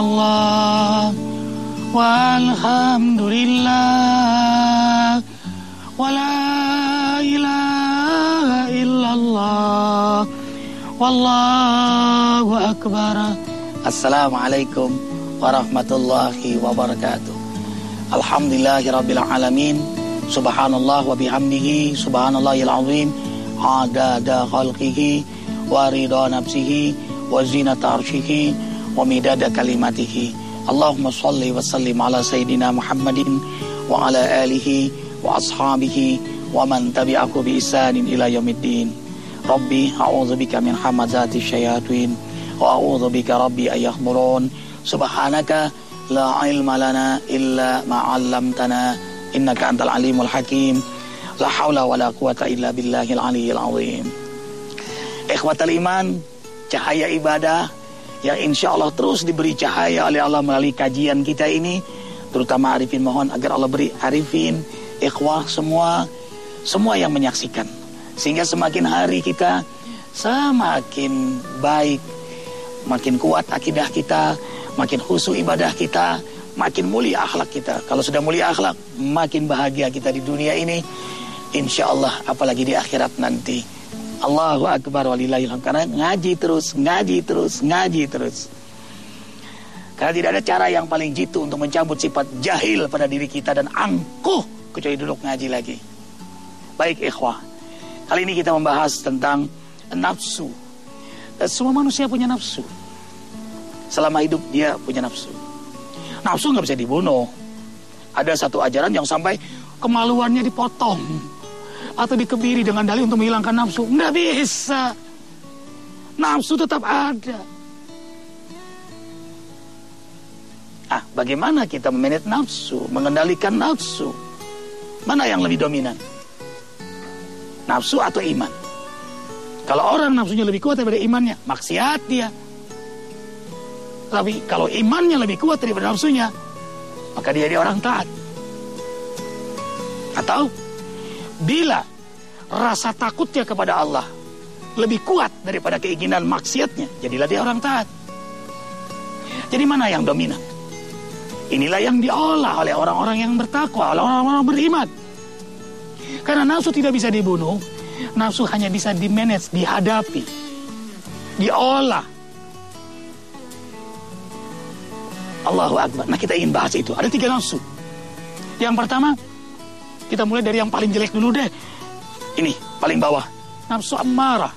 الله. والحمد لله. ولا إله إلا الله. والله أكبر. السلام عليكم ورحمة الله وبركاته. الحمد لله رب العالمين. سبحان الله وبحمده. سبحان الله العظيم. عدد خلقه. ورضا نفسه. وزينة عرشه. Wa midada kalimatihi Allahumma salli wa sallim ala sayyidina Muhammadin wa ala alihi wa ashabihi wa man tabi'aku bi isanin ila yaumiddin. Rabbi a'udzu bika min hamazati syayatin wa a'udzu bika rabbi ayyahmurun subhanaka la ilma lana illa ma innaka antal alimul hakim. La haula wala quwata illa billahil aliyyil azim. Ikhwatal iman cahaya ibadah yang insya Allah terus diberi cahaya oleh Allah melalui kajian kita ini terutama Arifin mohon agar Allah beri Arifin ikhwah semua semua yang menyaksikan sehingga semakin hari kita semakin baik makin kuat akidah kita makin khusyuk ibadah kita makin mulia akhlak kita. Kalau sudah mulia akhlak, makin bahagia kita di dunia ini. Insya Allah, apalagi di akhirat nanti. Allahu Akbar walillahilham. Karena ngaji terus, ngaji terus, ngaji terus. Karena tidak ada cara yang paling jitu untuk mencabut sifat jahil pada diri kita dan angkuh kecuali duduk ngaji lagi. Baik ikhwah, kali ini kita membahas tentang nafsu. Semua manusia punya nafsu. Selama hidup dia punya nafsu. Nafsu nggak bisa dibunuh. Ada satu ajaran yang sampai kemaluannya dipotong atau dikebiri dengan dalih untuk menghilangkan nafsu. Nggak bisa. Nafsu tetap ada. Ah, bagaimana kita memanage nafsu, mengendalikan nafsu? Mana yang lebih dominan? Nafsu atau iman? Kalau orang nafsunya lebih kuat daripada imannya, maksiat dia. Tapi kalau imannya lebih kuat daripada nafsunya, maka dia dia orang taat. Atau bila rasa takutnya kepada Allah lebih kuat daripada keinginan maksiatnya, jadilah dia orang taat. Jadi mana yang dominan? Inilah yang diolah oleh orang-orang yang bertakwa, oleh orang-orang beriman. Karena nafsu tidak bisa dibunuh, nafsu hanya bisa dimanage, dihadapi, diolah, Allahu Akbar. Nah kita ingin bahas itu. Ada tiga nafsu. Yang pertama, kita mulai dari yang paling jelek dulu deh. Ini, paling bawah. Nafsu ammarah.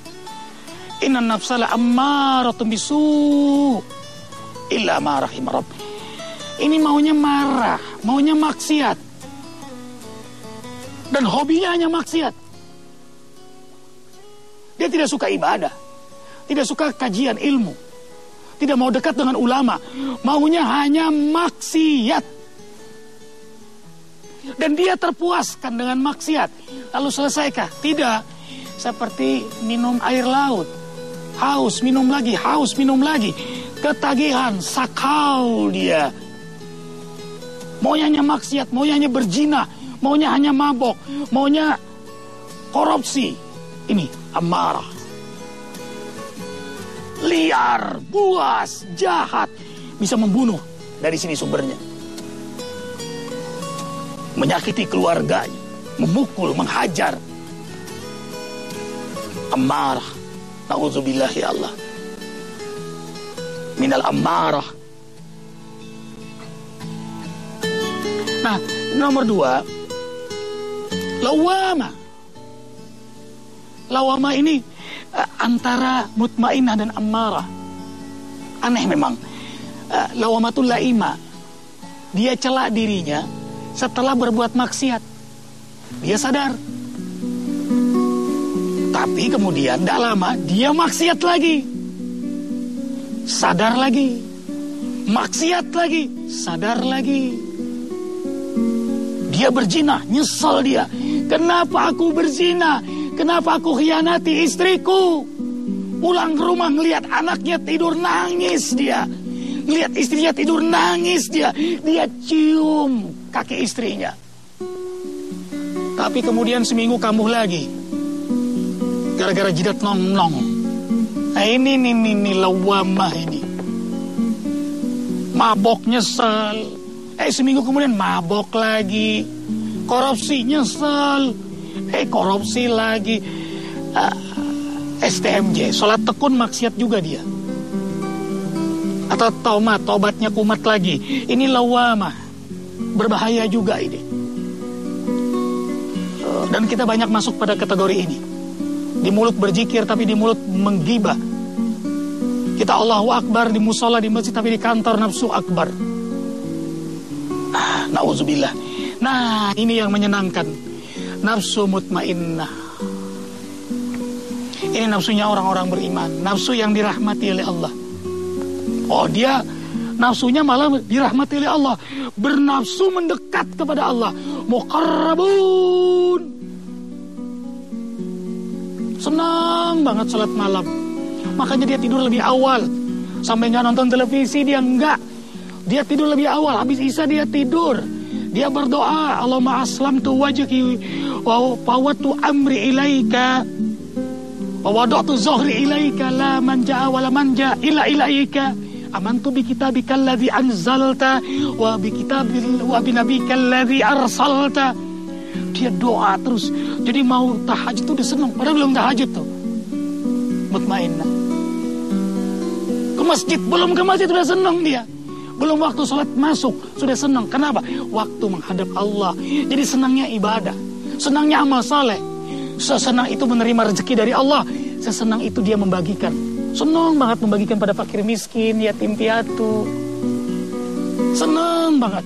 Inna nafsala ammaratun bisu. Illa ma rahimah Ini maunya marah, maunya maksiat. Dan hobinya hanya maksiat. Dia tidak suka ibadah. Tidak suka kajian ilmu tidak mau dekat dengan ulama, maunya hanya maksiat. Dan dia terpuaskan dengan maksiat. Lalu selesaikah? Tidak. Seperti minum air laut. Haus, minum lagi, haus, minum lagi. Ketagihan, sakau dia. Maunya hanya maksiat, maunya hanya berzina, maunya hanya mabok, maunya korupsi. Ini amarah liar, buas, jahat, bisa membunuh. Dari sini sumbernya. Menyakiti keluarganya, memukul, menghajar. Amarah. Na'udzubillah ya Allah. Minal amarah. Nah, nomor dua. Lawama. Lawama ini uh, antara mutmainah dan ammarah. Aneh memang. Uh, lawamatul laima. Dia celak dirinya setelah berbuat maksiat. Dia sadar. Tapi kemudian tidak lama dia maksiat lagi. Sadar lagi. Maksiat lagi. Sadar lagi. Dia berzina, nyesel dia. Kenapa aku berzina? Kenapa aku khianati istriku? Pulang ke rumah ngelihat anaknya tidur nangis dia. Lihat istrinya tidur nangis dia. Dia cium kaki istrinya. Tapi kemudian seminggu kambuh lagi. Gara-gara jidat nong-nong. Nah ini nih, nih, nih lawamah ini. Mabok nyesel. Eh seminggu kemudian mabok lagi. Korupsi nyesel. Eh korupsi lagi. Uh, ah, STMJ, sholat tekun maksiat juga dia. Atau tomat, tobatnya kumat lagi. Ini lawama. Berbahaya juga ini. Dan kita banyak masuk pada kategori ini. Di mulut berzikir tapi di mulut menggibah. Kita Allahu Akbar di musola di masjid tapi di kantor nafsu akbar. Ah, Nauzubillah. Nah, ini yang menyenangkan. Nafsu mutmainnah. Ini nafsunya orang-orang beriman. Nafsu yang dirahmati oleh Allah. Oh, dia nafsunya malah dirahmati oleh Allah. Bernafsu mendekat kepada Allah. Muqarrabun. Senang banget salat malam. Makanya dia tidur lebih awal. Sampai nggak nonton televisi dia enggak. Dia tidur lebih awal. Habis Isa dia tidur. Dia berdoa, Allahumma aslamtu wajhi wa fawatu amri ilaika wa wada'tu zuhri ilaika la manja wa la manja illa ilaika amantu bi kitabika alladhi anzalta wa bi kitabil wa bi nabika alladhi arsalta dia doa terus jadi mau tahajud tuh dia senang padahal belum tahajud tuh mutmainnah ke masjid belum ke masjid sudah senang dia belum waktu sholat masuk, sudah senang. Kenapa? Waktu menghadap Allah. Jadi senangnya ibadah. Senangnya amal saleh. Sesenang itu menerima rezeki dari Allah. Sesenang itu dia membagikan. Senang banget membagikan pada fakir miskin, yatim piatu. Senang banget.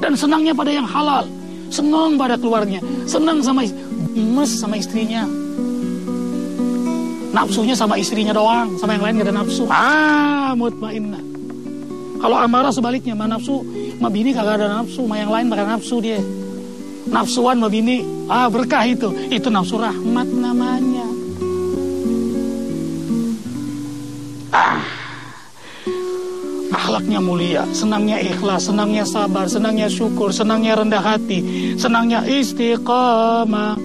Dan senangnya pada yang halal. Senang pada keluarnya. Senang sama mes sama istrinya. Nafsunya sama istrinya doang. Sama yang lain gak ada nafsu. Ah, mutmainnah. Kalau amarah sebaliknya, mah nafsu, mah bini kagak ada nafsu, mah yang lain bakal nafsu dia. Nafsuan mah bini, ah berkah itu. Itu nafsu rahmat namanya. Ah, akhlaknya mulia, senangnya ikhlas, senangnya sabar, senangnya syukur, senangnya rendah hati, senangnya istiqamah.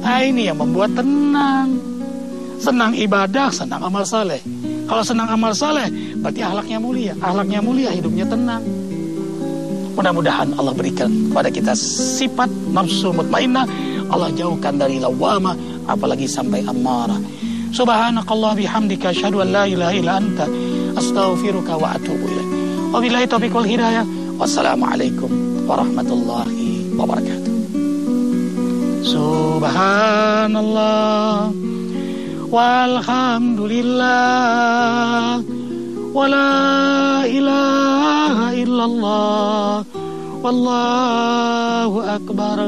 Ah, ini yang membuat tenang. Senang ibadah, senang amal saleh. Kalau senang amal saleh, berarti ahlaknya mulia. Ahlaknya mulia, hidupnya tenang. Mudah-mudahan Allah berikan kepada kita sifat nafsu mutmainnah. Allah jauhkan dari lawama, apalagi sampai amarah. سبحانك الله بحمدك أشهد أن لا إله إلا أنت أستغفرك وأتوب إليك. وبالله توفيق والهداية والسلام عليكم ورحمة الله وبركاته. سبحان الله والحمد لله ولا إله إلا الله والله أكبر.